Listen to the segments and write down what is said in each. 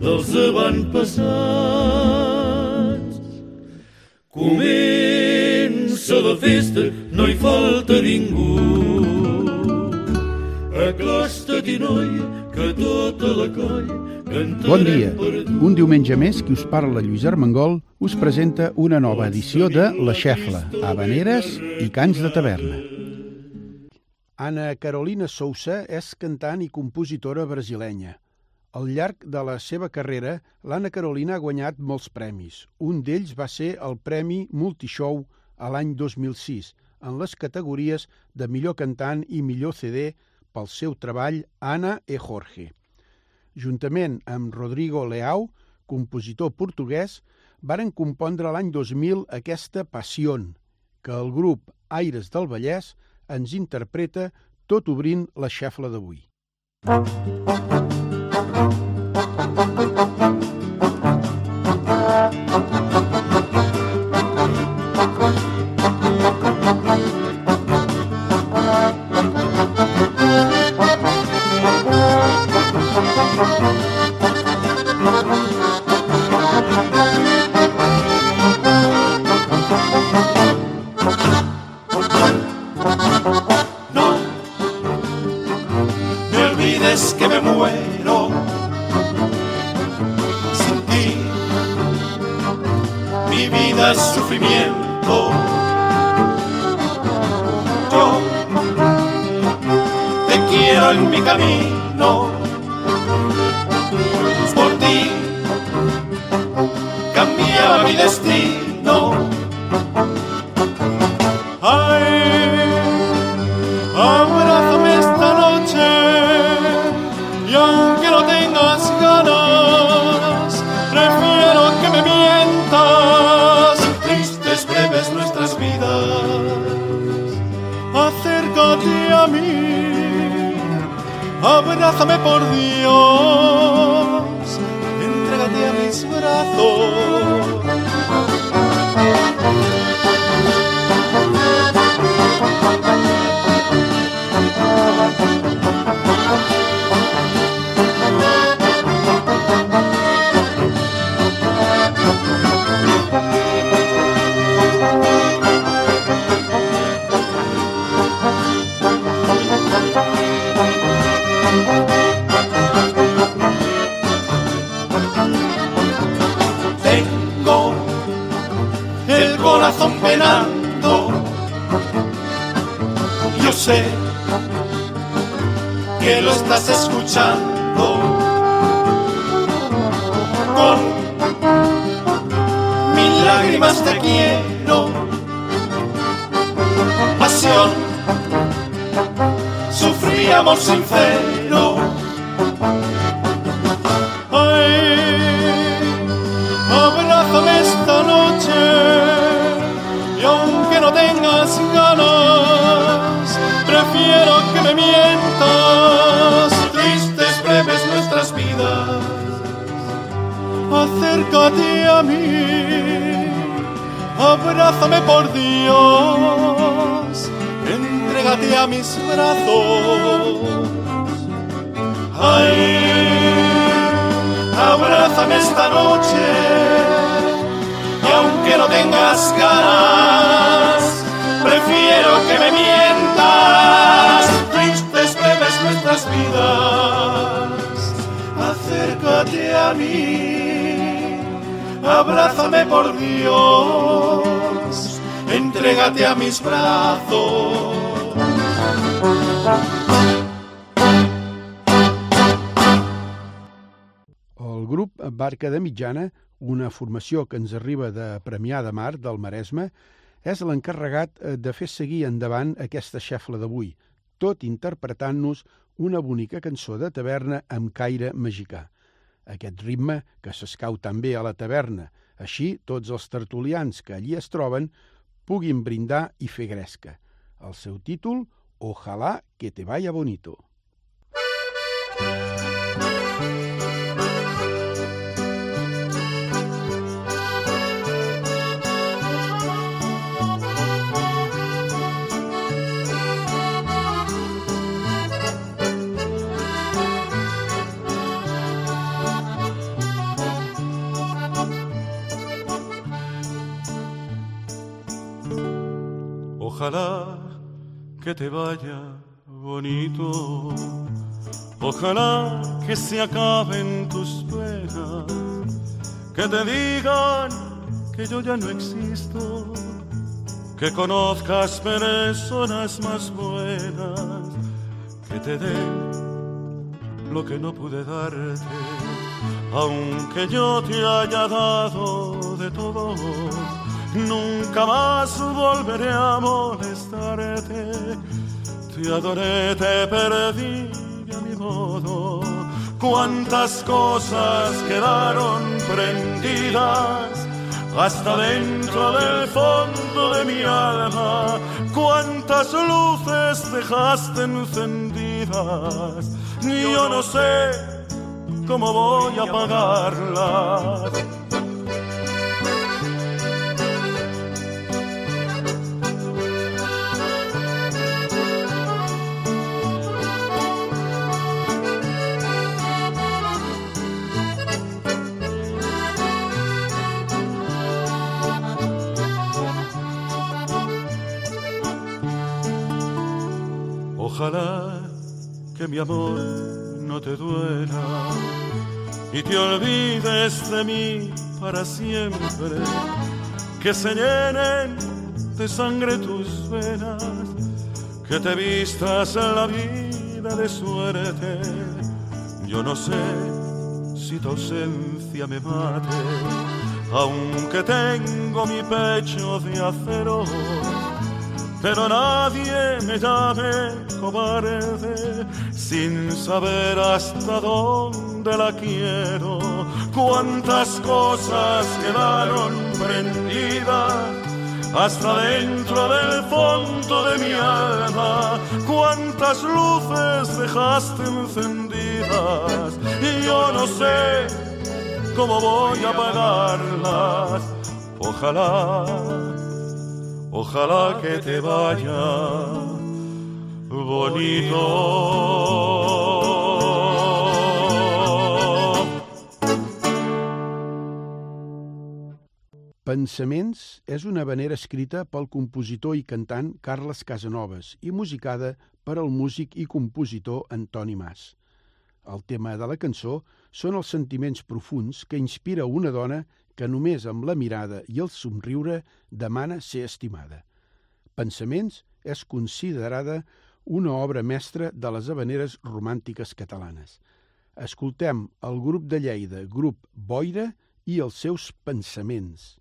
dels avantpassats. Comença la festa, no hi falta ningú. Acosta-t'hi, noia, que tota la colla cantarem Bon dia. Un diumenge més, qui us parla Lluís Armengol us presenta una nova edició de La Xefla, Habaneres i Cants de Taverna. Ana Carolina Sousa és cantant i compositora brasilenya. Al llarg de la seva carrera, l'Anna Carolina ha guanyat molts premis. Un d'ells va ser el Premi Multishow a l'any 2006, en les categories de millor cantant i millor CD pel seu treball Ana e Jorge. Juntament amb Rodrigo Leao, compositor portuguès, varen compondre l'any 2000 aquesta Passió, que el grup Aires del Vallès ens interpreta tot obrint la xefla d'avui. No Thank you. Mis abrázame por Dios, entrégate a mis brazos. El grup Barca de Mitjana, una formació que ens arriba de Premià de Mar, del Maresme, és l'encarregat eh, de fer seguir endavant aquesta xefla d'avui, tot interpretant-nos una bonica cançó de taverna amb caire magicà. Aquest ritme que s'escau també a la taverna, així tots els tertulians que allí es troben puguin brindar i fer gresca. El seu títol, Ojalá que te vaya bonito. Ojalá que te vaya bonito. Ojalá que se acaben tus penas, que te digan que yo ya no existo, que conozcas personas más buenas, que te den lo que no pude darte, aunque yo te haya dado de todo Nunca más volveré a molestarte. Te adoré, te perdí a mi modo. Cuántas cosas quedaron prendidas hasta dentro del fondo de mi alma. Cuántas luces dejaste encendidas. Yo no sé cómo voy a apagarlas Ojalá que mi amor no te duela y te olvides de mí para siempre, que se llenen de sangre tus venas, que te vistas en la vida de suerte. Yo no sé si tu ausencia me mate, aunque tengo mi pecho de acero pero nadie me llame cobarde sin saber hasta dónde la quiero. Cuántas cosas quedaron prendidas hasta dentro del fondo de mi alma. Cuántas luces dejaste encendidas y yo no sé cómo voy a apagarlas. Ojalá ojalá que te vaya bonito. Pensaments és una vanera escrita pel compositor i cantant Carles Casanovas i musicada per al músic i compositor Antoni Mas. El tema de la cançó són els sentiments profuns que inspira una dona que només amb la mirada i el somriure demana ser estimada. Pensaments és considerada una obra mestra de les habaneres romàntiques catalanes. Escoltem el grup de Lleida, grup Boira, i els seus pensaments.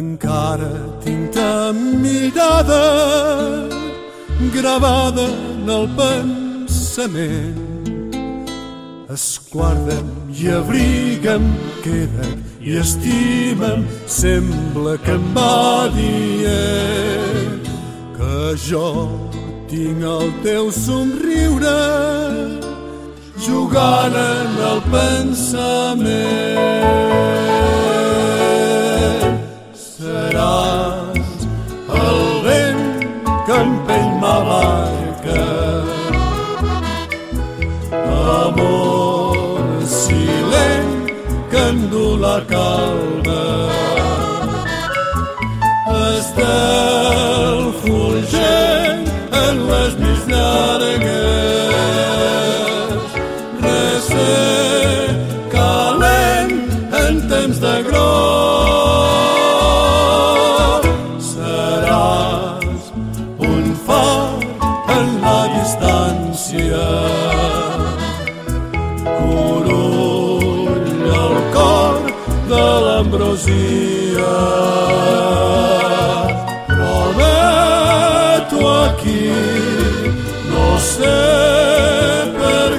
Encara tinc ta mirada gravada en el pensament. Esguarda'm i abriga'm, queda't i estima'm, sembla que em va dient que jo tinc el teu somriure jugant en el pensament seràs el vent que empeny ma barca. Amor silent que endú la calma de l'ambrosia Prometo aquí no sé per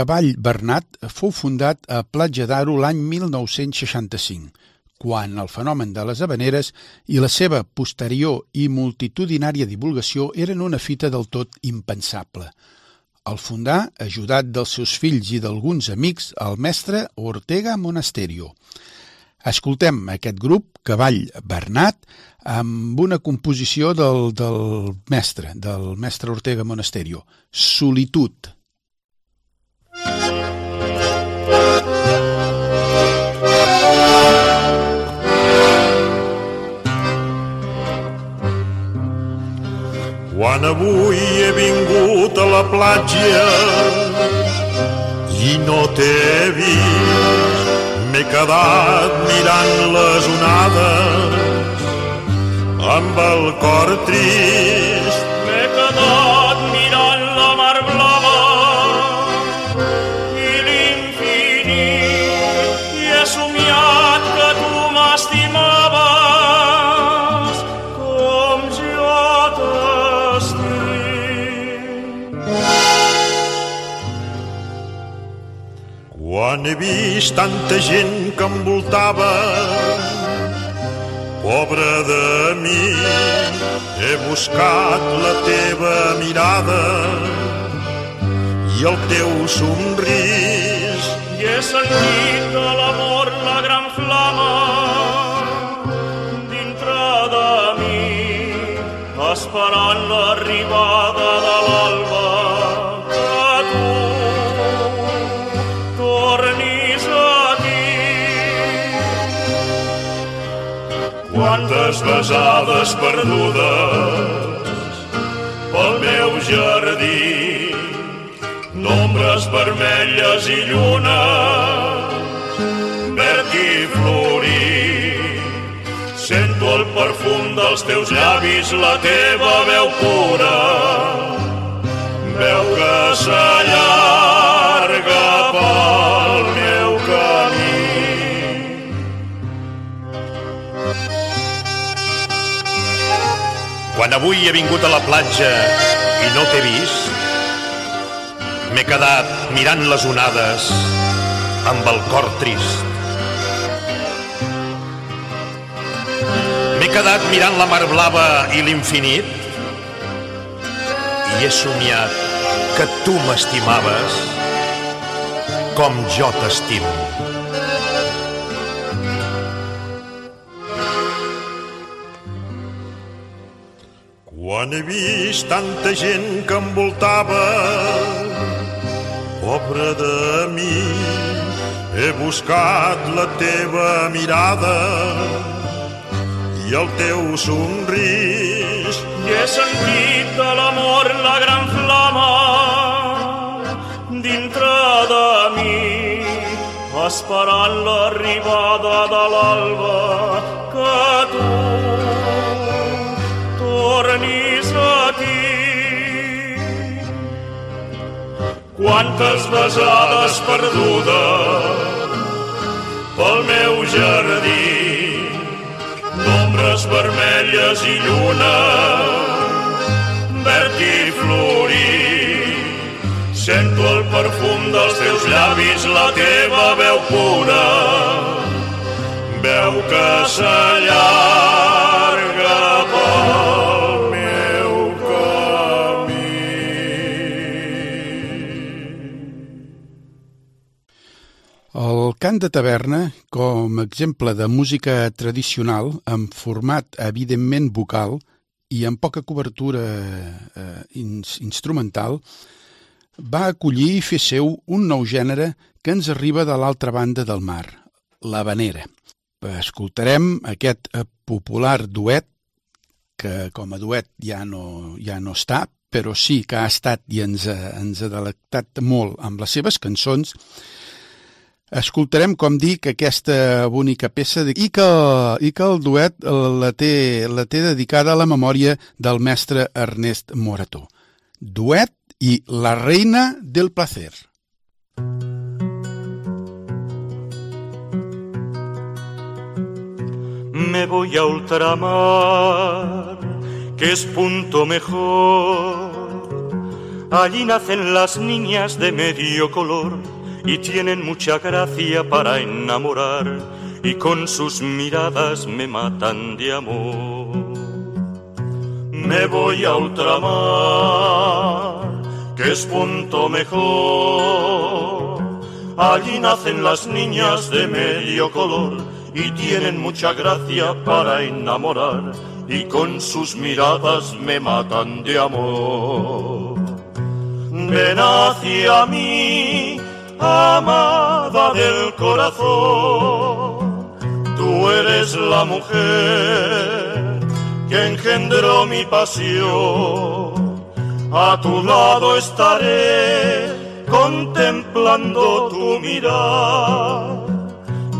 Cavall Bernat fou fundat a Platja d'Aro l'any 1965, quan el fenomen de les habaneres i la seva posterior i multitudinària divulgació eren una fita del tot impensable. El fundà, ajudat dels seus fills i d'alguns amics, el mestre Ortega Monasterio. Escoltem aquest grup, Cavall Bernat, amb una composició del, del mestre, del mestre Ortega Monasterio, Solitud. Quan avui he vingut a la platja i no t'he vist, m'he quedat mirant les onades amb el cor trist. Quan he vist tanta gent que envoltava, pobre de mi, he buscat la teva mirada i el teu somrís. I he sentit de l'amor la gran flama dintre de mi, esperant l'arribada Quantes besades perdudes pel meu jardí, Nombres vermelles i llunes, verd i florir. Sento el perfum dels teus llavis, la teva veu pura, veu que s'allarga Quan avui he vingut a la platja i no t'he vist, m'he quedat mirant les onades amb el cor trist. M'he quedat mirant la mar blava i l'infinit i he somiat que tu m'estimaves com jo t'estimo. Quan he vist tanta gent que envoltava, pobre de mi, he buscat la teva mirada i el teu somrís. I he sentit de l'amor la gran flama dintre de mi, esperant l'arribada de l'alba que tu tornis. Quantes besades perdudes pel meu jardí, d'ombres vermelles i lluna, verd i florir. Sento el perfum dels teus llavis, la teva veu pura, veu que s'allarga cant de taverna, com a exemple de música tradicional, amb format evidentment vocal i amb poca cobertura eh, ins instrumental, va acollir i fer seu un nou gènere que ens arriba de l'altra banda del mar, l'havanera. Escoltarem aquest eh, popular duet, que com a duet ja no, ja no està, però sí que ha estat i ens ha, ens ha delectat molt amb les seves cançons, Escoltarem, com dic, aquesta bonica peça i que, i que el duet la té, la té dedicada a la memòria del mestre Ernest Morató. Duet i La reina del placer. Me voy a ultramar, que es punto mejor. Allí nacen las niñas de medio color y tienen mucha gracia para enamorar y con sus miradas me matan de amor. Me voy a ultramar, que es punto mejor. Allí nacen las niñas de medio color y tienen mucha gracia para enamorar y con sus miradas me matan de amor. Ven hacia mí, amada del corazón, tú eres la mujer que engendró mi pasión. A tu lado estaré contemplando tu mirar,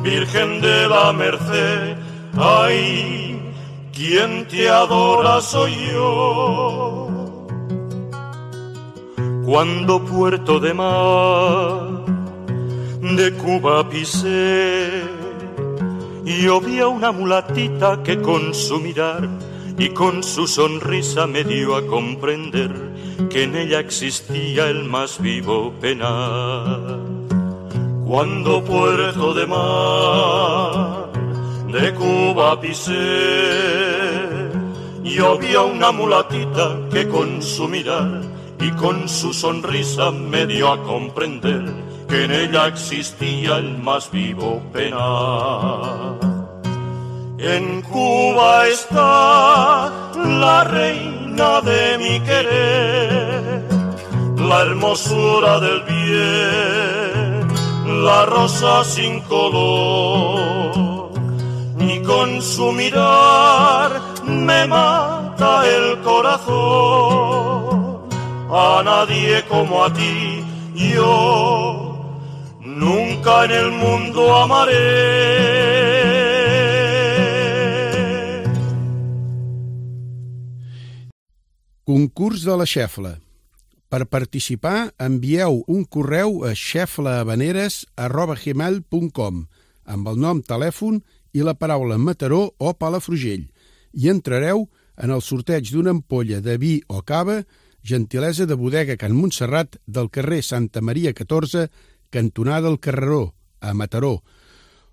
Virgen de la Merced, ay, quien te adora soy yo. Cuando puerto de mar de Cuba pisé, yo vi a una mulatita que con su mirar y con su sonrisa me dio a comprender que en ella existía el más vivo penar. Cuando puerto de mar de Cuba pisé, yo vi a una mulatita que con su mirar y con su sonrisa me dio a comprender que en ella existía el más vivo penar. En Cuba está la reina de mi querer, la hermosura del bien, la rosa sin color, y con su mirar me mata el corazón a nadie como a ti, yo nunca en el mundo amaré. Concurs de la xefla. Per participar, envieu un correu a xeflahabaneres.gmail.com amb el nom, telèfon i la paraula Mataró o Palafrugell i entrareu en el sorteig d'una ampolla de vi o cava gentilesa de bodega Can Montserrat del carrer Santa Maria 14, cantonada del Carreró, a Mataró,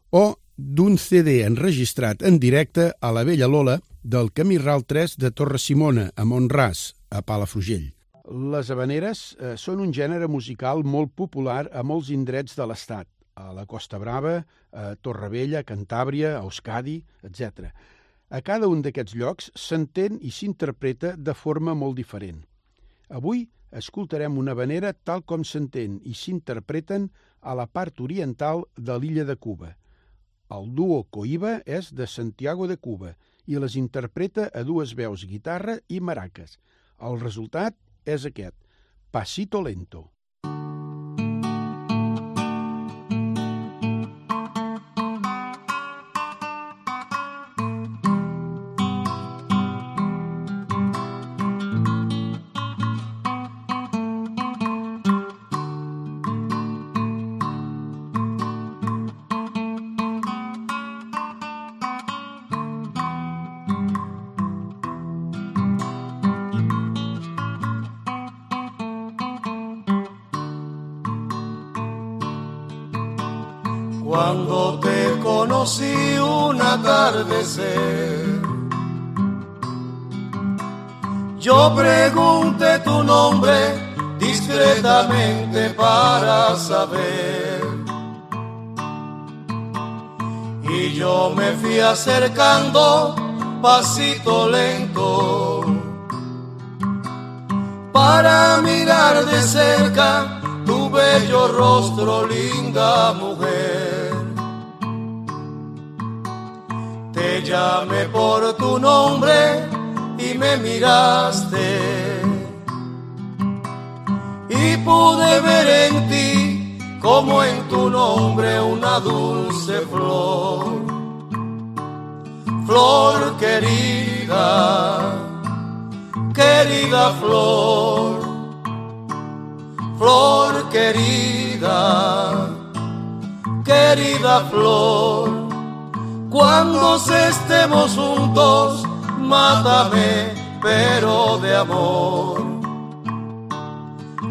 o d'un CD enregistrat en directe a la Vella Lola del Camí Ral 3 de Torre Simona, a Montràs, a Palafrugell. Les habaneres eh, són un gènere musical molt popular a molts indrets de l'Estat, a la Costa Brava, a Torrevella, Cantàbria, a Euskadi, etc. A cada un d'aquests llocs s'entén i s'interpreta de forma molt diferent. Avui escoltarem una vanera tal com s'entén i s'interpreten a la part oriental de l'illa de Cuba. El duo Coiba és de Santiago de Cuba i les interpreta a dues veus guitarra i maraques. El resultat és aquest, Pasito Lento. Cuando te conocí un atardecer, yo pregunté tu nombre discretamente para saber. Y yo me fui acercando pasito lento para mirar de cerca tu bello rostro, linda mujer. Llamé por tu nombre y me miraste. Y pude ver en ti como en tu nombre una dulce flor. Flor querida, querida flor. Flor querida, querida flor cuando estemos juntos, mátame, pero de amor.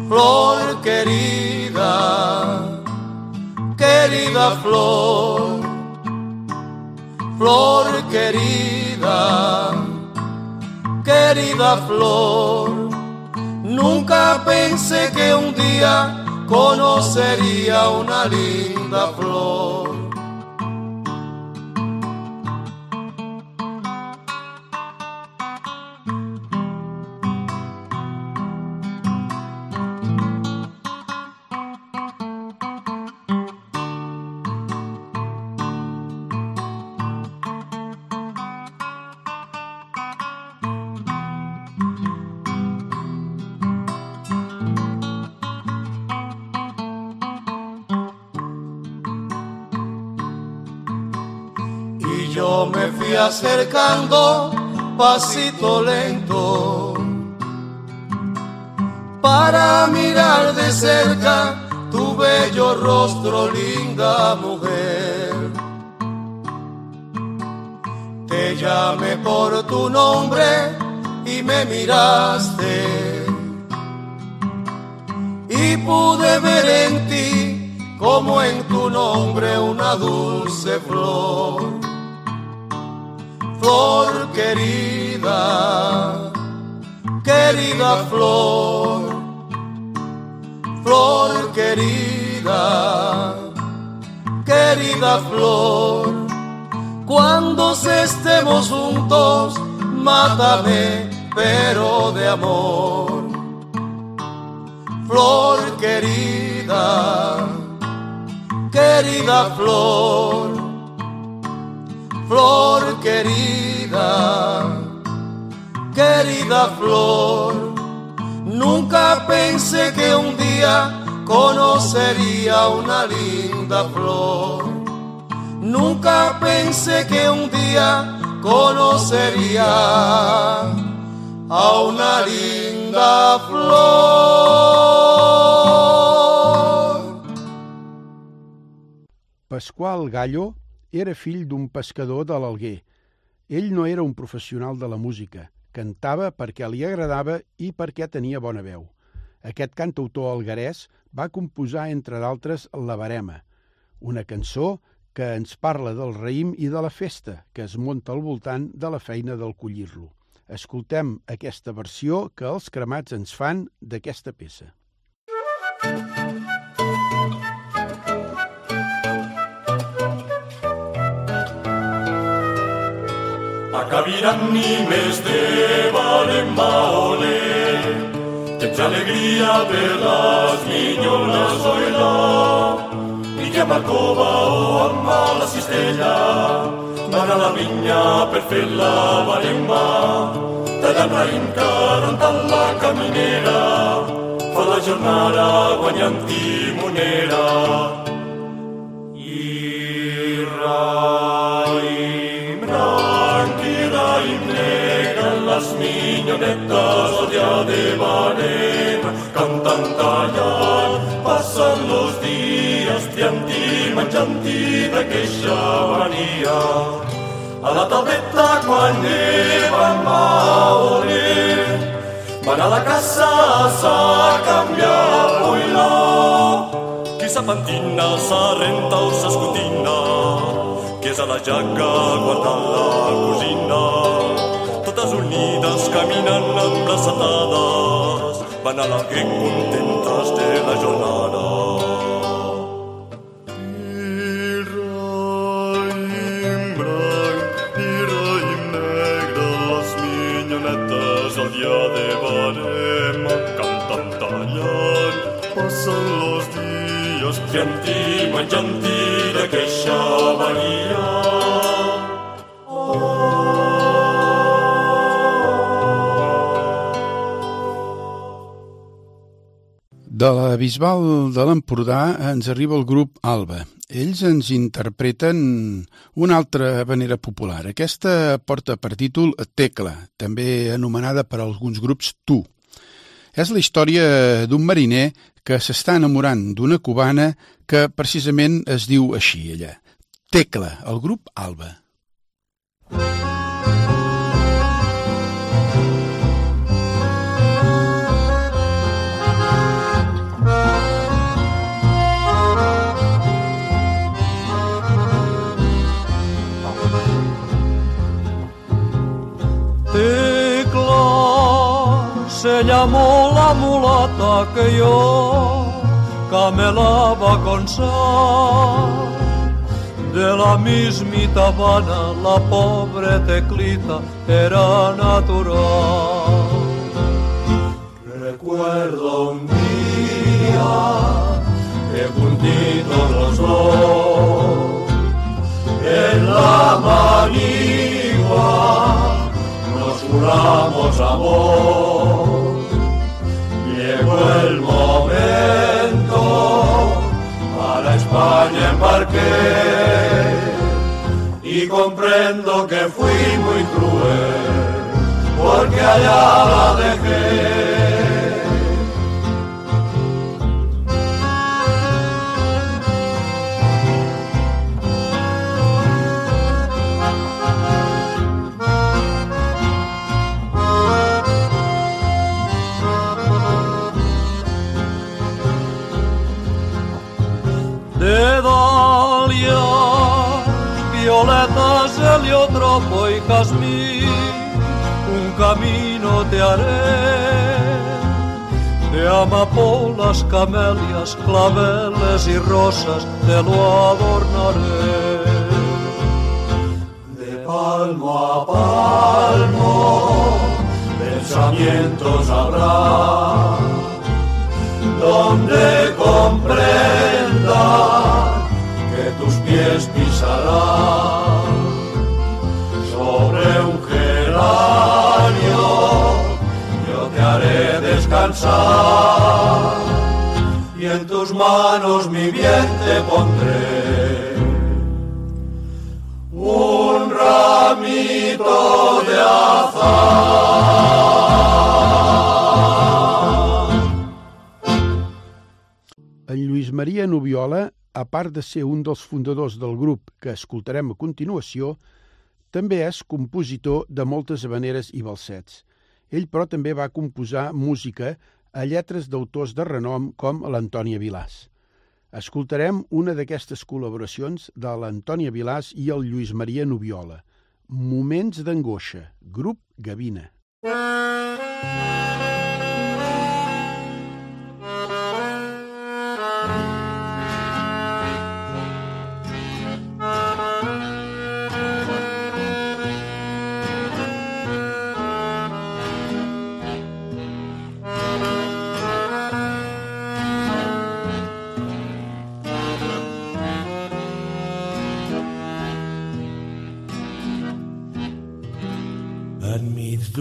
Flor querida, querida flor, flor querida, querida flor. Nunca pensé que un día conocería una linda flor. Acercando pasito lento. Para mirar de cerca tu bello rostro, linda mujer. Te llamé por tu nombre y me miraste. Y pude ver en ti como en tu nombre una dulce flor flor querida, querida flor, flor querida, querida flor. Cuando estemos juntos, mátame, pero de amor. Flor querida, querida flor flor querida, querida flor. Nunca pensé que un día conocería una linda flor. Nunca pensé que un día conocería a una linda flor. Pascual Gallo era fill d'un pescador de l'Alguer. Ell no era un professional de la música, cantava perquè li agradava i perquè tenia bona veu. Aquest cantautor algarès va composar, entre d'altres, La Barema, una cançó que ens parla del raïm i de la festa que es munta al voltant de la feina del collir-lo. Escoltem aquesta versió que els cremats ens fan d'aquesta peça. Música cabiran ni més de valent maoler. Tens alegria per les minyones oila, i que amb el cova o amb la cistella. Van a la vinya per fer la baremba, tallant raïm cantant la caminera, fa la jornada guanyant timonera. I raïm, al dia de barem, cantant tallant, passen los dies, triant-hi, manjant-hi de queixa venia. A la tableta quan neva maore, van a la casa a canviar oiló. Qui s'apentina, s'arrenta o s'escotina, que és a la jaca guardant la cosina. Totes unides caminen embraçatades, van a la que contentes de la jornada. Al dia de barem, cantant queixa Bisbal de l'Empordà ens arriba el grup Alba. Ells ens interpreten una altra vanera popular. Aquesta porta per títol Tecla, també anomenada per alguns grups Tu. És la història d'un mariner que s'està enamorant d'una cubana que precisament es diu així, ella. Tecla, el grup Alba. Tecla se llamó la mulata que yo camelaba con sal. De la mismita Habana la pobre teclita era natural. Recuerdo un día que juntitos los dos en la manigua juramos amor. Llegó el momento, para España embarqué y comprendo que fui muy cruel porque allá la dejé. Heliotropo y jazmín, un camino te haré. De amapolas, camelias, claveles y rosas te lo adornaré. De palmo a palmo, pensamientos habrá, donde comprenda en tus manos mi bien te pondré un ramito de azar. En Lluís Maria Nubiola, a part de ser un dels fundadors del grup que escoltarem a continuació, també és compositor de moltes habaneres i balsets. Ell, però, també va composar música a lletres d'autors de renom com l'Antònia Vilàs. Escoltarem una d'aquestes col·laboracions de l'Antònia Vilàs i el Lluís Maria Nubiola. Moments d'angoixa, grup Gavina.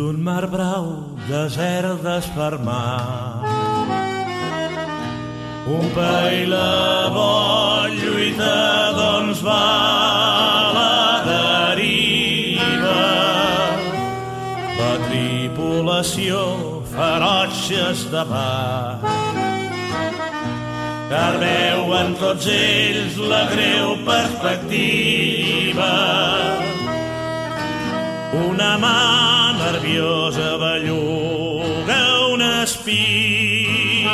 D'un mar brau, desert d'espermar. Un país la vol lluita, doncs va a la deriva. La tripulació ferotges de mar car veuen tots ells la greu perspectiva. Una mà nerviosa belluga un espí.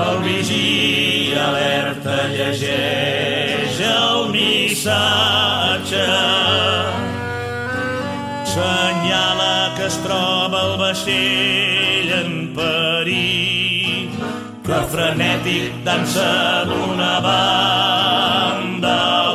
El vigia alerta llegeix el missatge. Senyala que es troba el vaixell en perill que frenètic dansa d'una banda a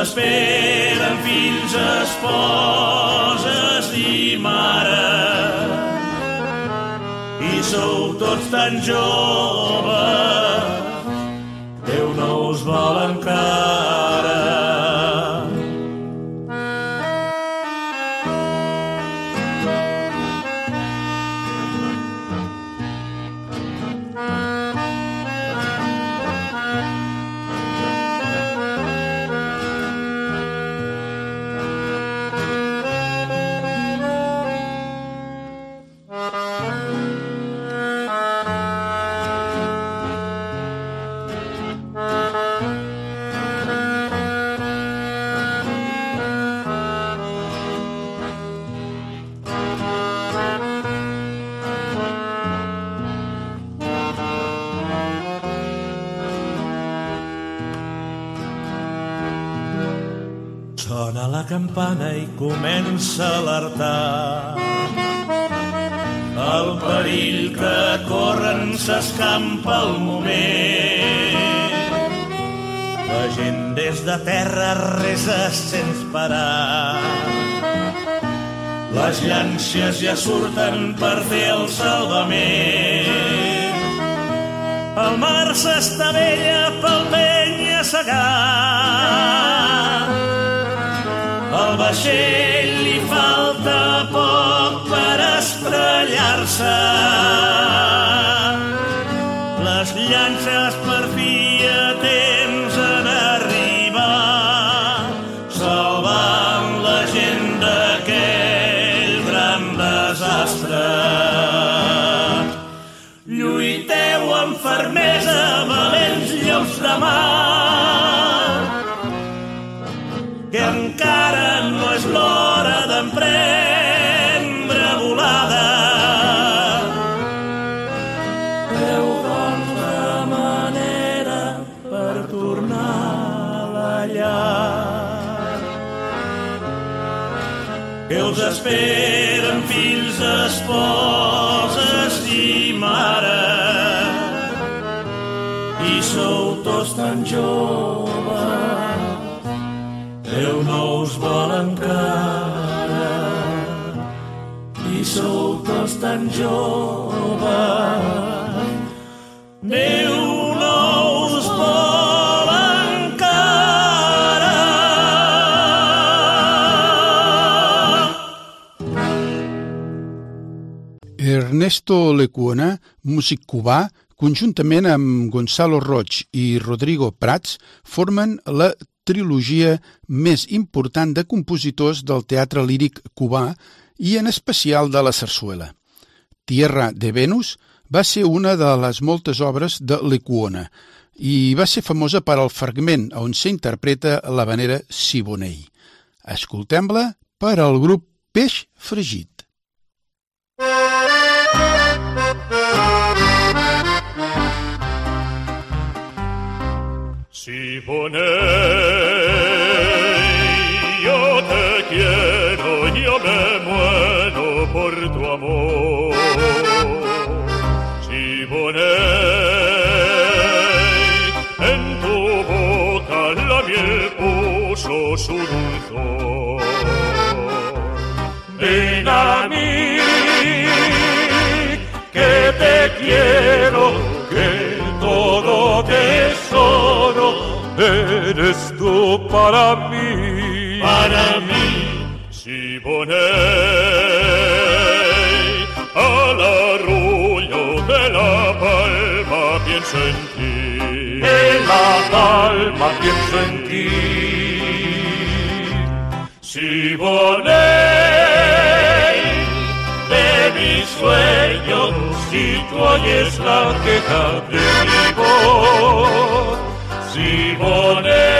esperen fills, esposes i mares. I sou tots tan joves, Déu no us vol encara. Campana i comença a alertar. El perill que corren s'escampa al moment. La gent des de terra resa sense parar. Les llàncies ja surten per fer el salvament. El mar s'estavella pel penya segat. Al vaixell li falta poc per estrellar-se. Esperen fills, esposes i mares, i sou tots tan joves Déu no us vol encara i sou tots tan joves. Ernesto Lecuona, músic cubà, conjuntament amb Gonzalo Roig i Rodrigo Prats, formen la trilogia més important de compositors del teatre líric cubà i en especial de la sarsuela. Tierra de Venus va ser una de les moltes obres de Lecuona i va ser famosa per al fragment on s'interpreta la vanera Siboney. Escoltem-la per al grup Peix Fregit. Si ponéis yo te quiero, yo me muero por tu amor. Si ponéis en tu boca la miel puso su dulzor. Ven a mí, que te quiero. Para mí. Para mí. Si ponei al arrullo de la palma pienso en ti. En la palma pienso en ti. Si volé de mi sueño, si tú oyes la queja de mi voz, si volé,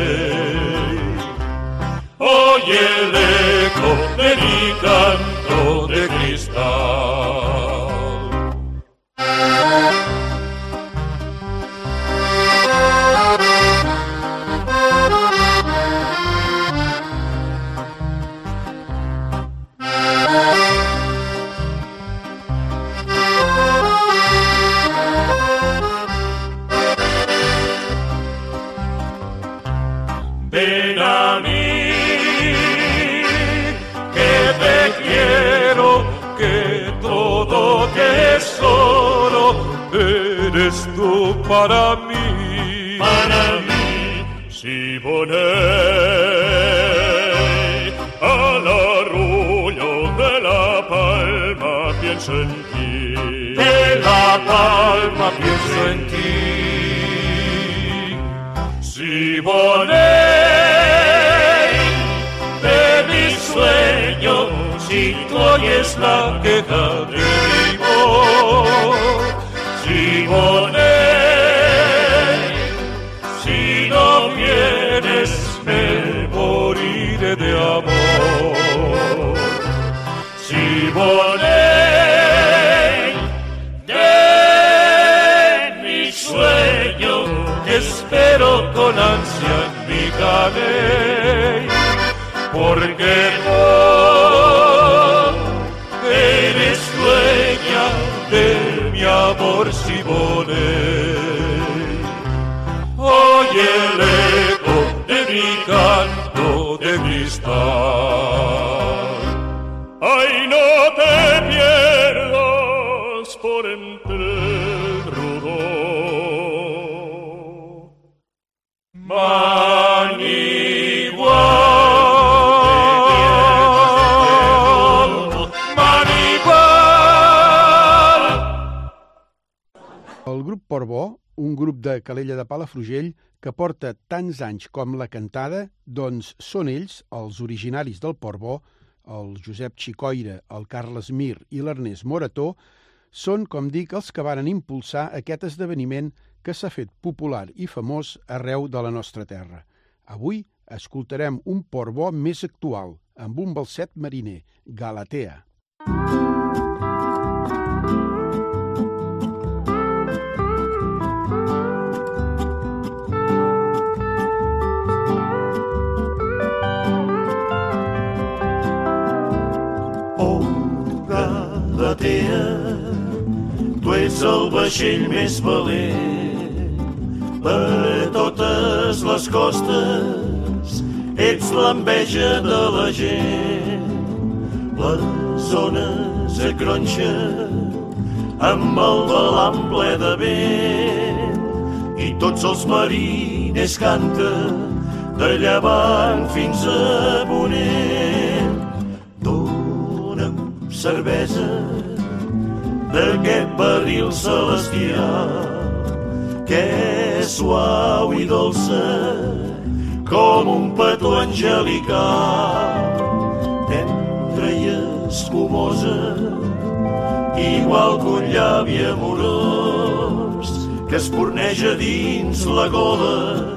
para mí. Para mí. Si ponéis al arrullo de la palma pienso en ti. De la palma pienso en ti. Si voléis de mi sueño, si tú oyes la queja de mi voz, si vienes, me de amor. Si voléis de mi sueño, te espero con ansia en mi cabello, porque un grup de Calella de Palafrugell que porta tants anys com la cantada, doncs són ells, els originaris del Portbó, el Josep Xicoira, el Carles Mir i l'Ernest Morató, són, com dic, els que varen impulsar aquest esdeveniment que s'ha fet popular i famós arreu de la nostra terra. Avui escoltarem un Portbó més actual, amb un balset mariner, Galatea. Oh, el vaixell més valent per totes les costes, ets l'enveja de la gent. Les zones cronxa amb el balam ple de vent i tots els mariners canten de llevant fins a ponent. Dóna'm cervesa d'aquest barril celestial que és suau i dolça com un petó angelical tendre i escumosa igual que un llavi amorós que es porneja dins la gola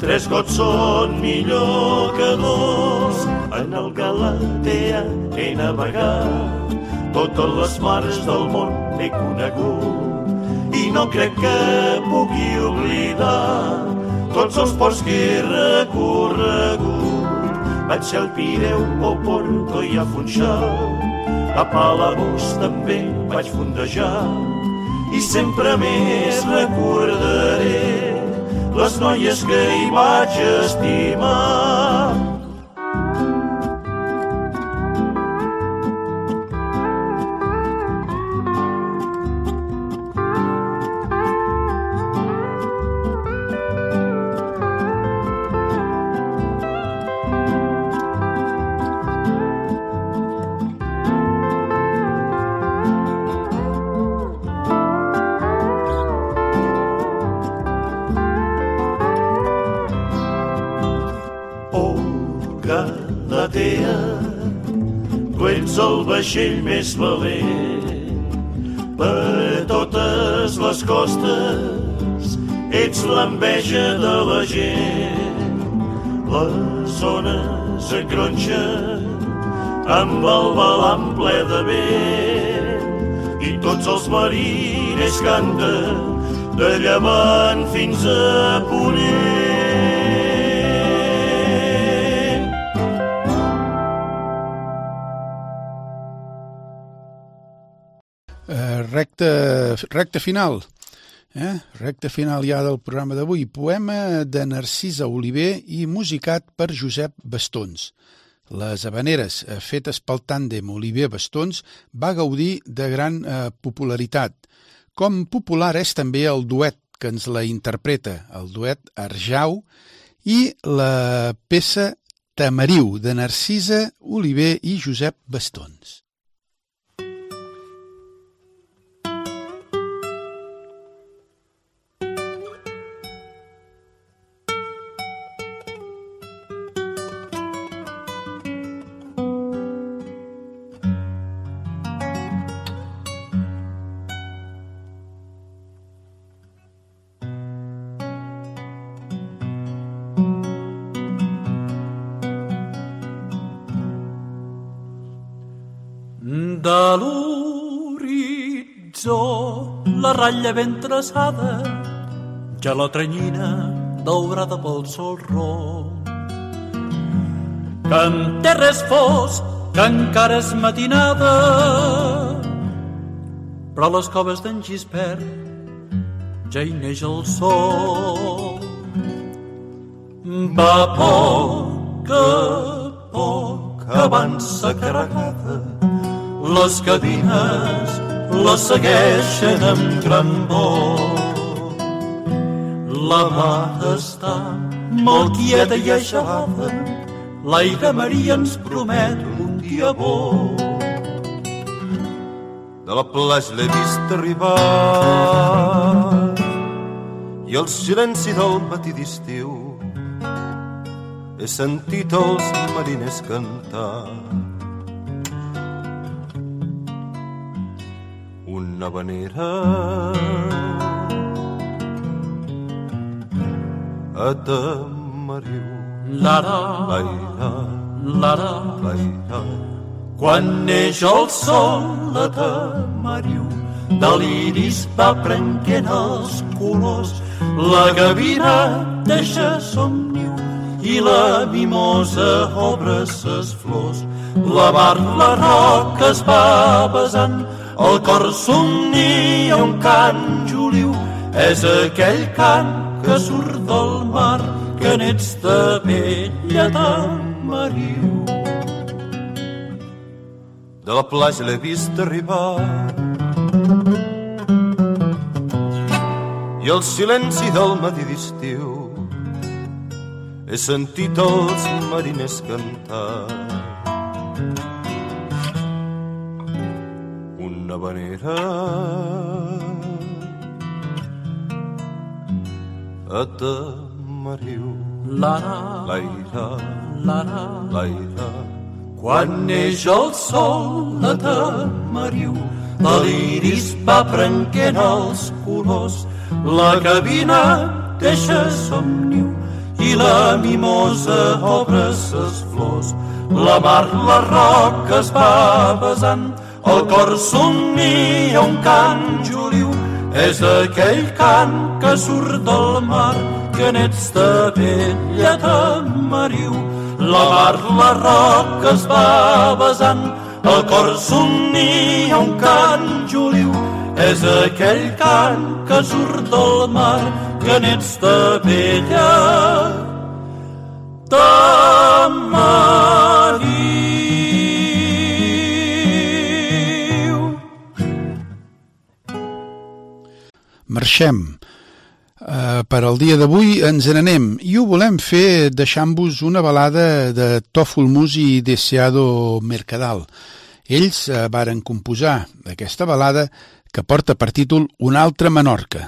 Tres gots són millor que dos. En el Galatea he navegat, totes les mares del món he conegut i no crec que pugui oblidar tots els ports que he recorregut. Vaig ser al Pireu, a Porto i a Funchal, a Palamós també vaig fondejar i sempre més recordaré les noies que hi vaig estimar. Vaixell més valent per totes les costes ets l'enveja de la gent. Les zones s'encronxen amb el balam ple de vent i tots els mariners canten de llevant fins a ponent recta, recta final. Eh? Recta final ja del programa d'avui. Poema de Narcisa Oliver i musicat per Josep Bastons. Les habaneres, eh, fetes pel tàndem Oliver-Bastons, va gaudir de gran eh, popularitat. Com popular és també el duet que ens la interpreta, el duet Arjau, i la peça Tamariu, de Narcisa Oliver i Josep Bastons. Ratlla ben traçada, ja la trenyina daurada pel sol rom. Que en terres fos, que encara és matinada, però a les coves d'en Gispert ja hi neix el sol. Va poc a poc avança carregada les cadines la segueixen amb gran por. La mar està molt quieta i aixalada, l'aire maria ens promet un dia bo. De la platja l'he vist arribar i el silenci del matí d'estiu he sentit els mariners cantar una vanera a Tamariu. Lara, Laira, lara, laira. quan neix el sol a Tamariu, de l'iris va prenent els colors, la gavina deixa son niu i la mimosa obre ses flors. La mar, la roca es va besant, el cor somnia un cant juliu, és aquell cant que surt del mar, que n'ets de vella mariu. De la platja l'he vist arribar. I el silenci del matí d'estiu. He sentit els mariners cantar habanera a Tamariu. Lara, Laira, lara, laira. quan neix el sol a Tamariu, de l'iris va prenent els colors, la cabina deixa somniu i la mimosa obre ses flors. La mar, les roques va besant, el cor somnia un cant juliu, és aquell cant que surt del mar, que n'ets de vella tamariu. La mar, les roques va besant, el cor somnia un cant juliu, és aquell cant que surt del mar, que n'ets de vella tamariu. Marxem. Uh, per al dia d'avui ens n'anem i ho volem fer deixant-vos una balada de Tòfol Musi i Deseado Mercadal. Ells uh, varen composar aquesta balada que porta per títol Una altra Menorca.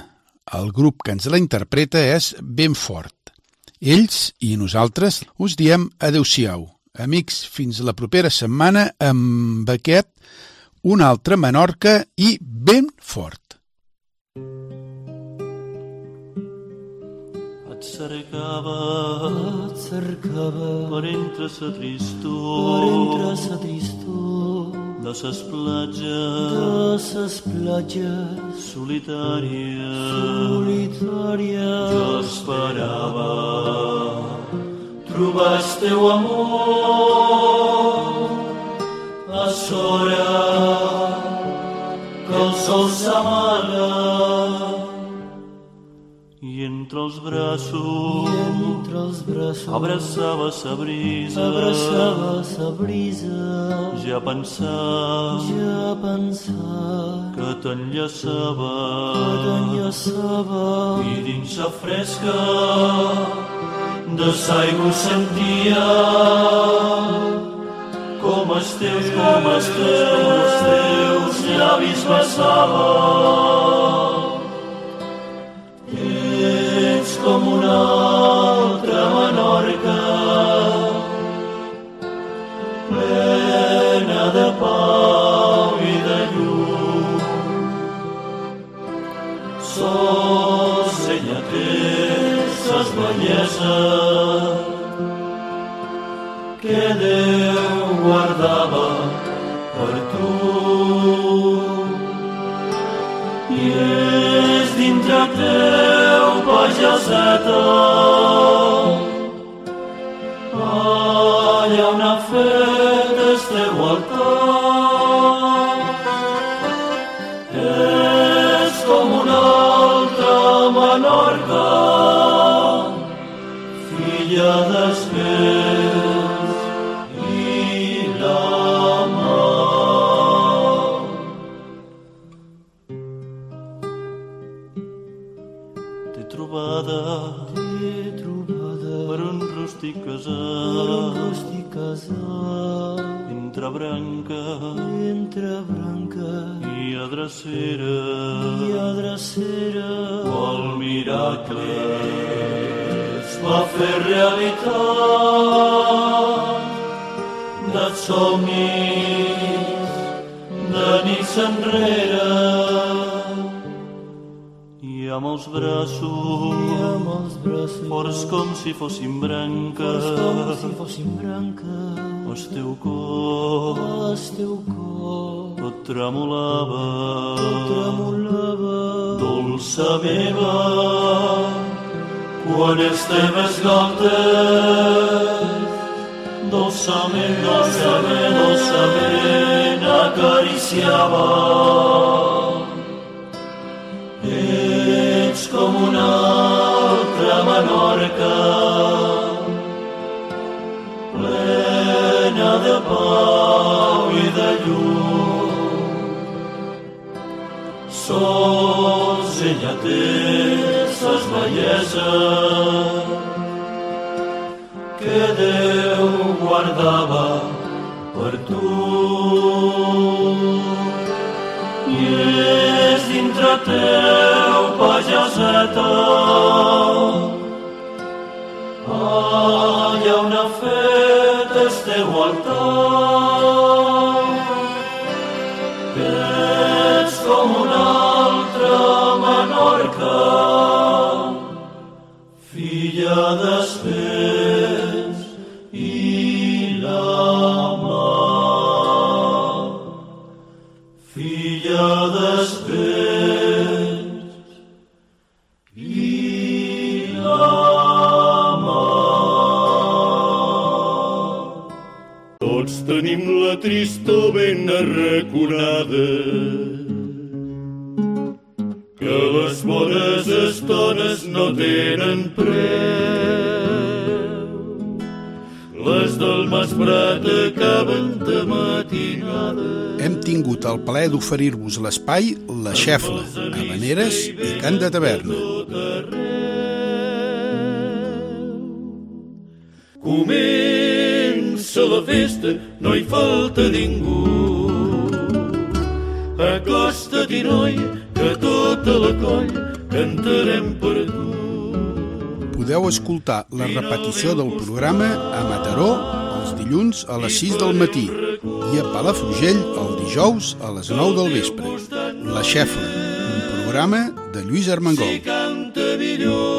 El grup que ens la interpreta és Ben Fort. Ells i nosaltres us diem adeu-siau. Amics, fins la propera setmana amb aquest Una altra Menorca i Ben Fort. Et cercava, et cercava per entre sa per tristor, entre sa tristor. De ses platges. De ses platges. Solitàries. solitàries. Jo esperava. Trobar el teu amor els braços I entre els braços abraçava sa brisa. Abraçava sa brisa. Ja pensar ja pensar que t'enllaçava que t'enllaçava i dins sa fresca de s'aigua sentia com els teus, com els teus, com els teus llavis besava. Com una altra Menorca plena de pau i de llum. Sols ella té ses belleses que Déu guardava per tu. I és dintre teu, pageseta, si fossin branques. Com si fossin branca el teu cor. El teu cor. Tot tremolava. Tremolava. Dolça meva quan els teves galtes dolçament, dolçament, dolçament acariciava pau i de llum sols ella té ses belleses que Déu guardava per tu. I és dintre teu, pageseta, teu altar. Ets com una altra Menorca, filla filla la tristor ben arraconada que les bones estones no tenen preu. Les del Mas Prat acaben de matinada. Hem tingut el plaer d'oferir-vos l'espai La Xefla, Habaneres i Cant de Taverna. Comença la festa, no hi falta ningú. Acosta't-hi, noi, que tota la colla cantarem per tu. Podeu escoltar la repetició del programa a Mataró els dilluns a les 6 del matí i a Palafrugell el dijous a les 9 del vespre. La Xefla, un programa de Lluís Armengol. Canta millor.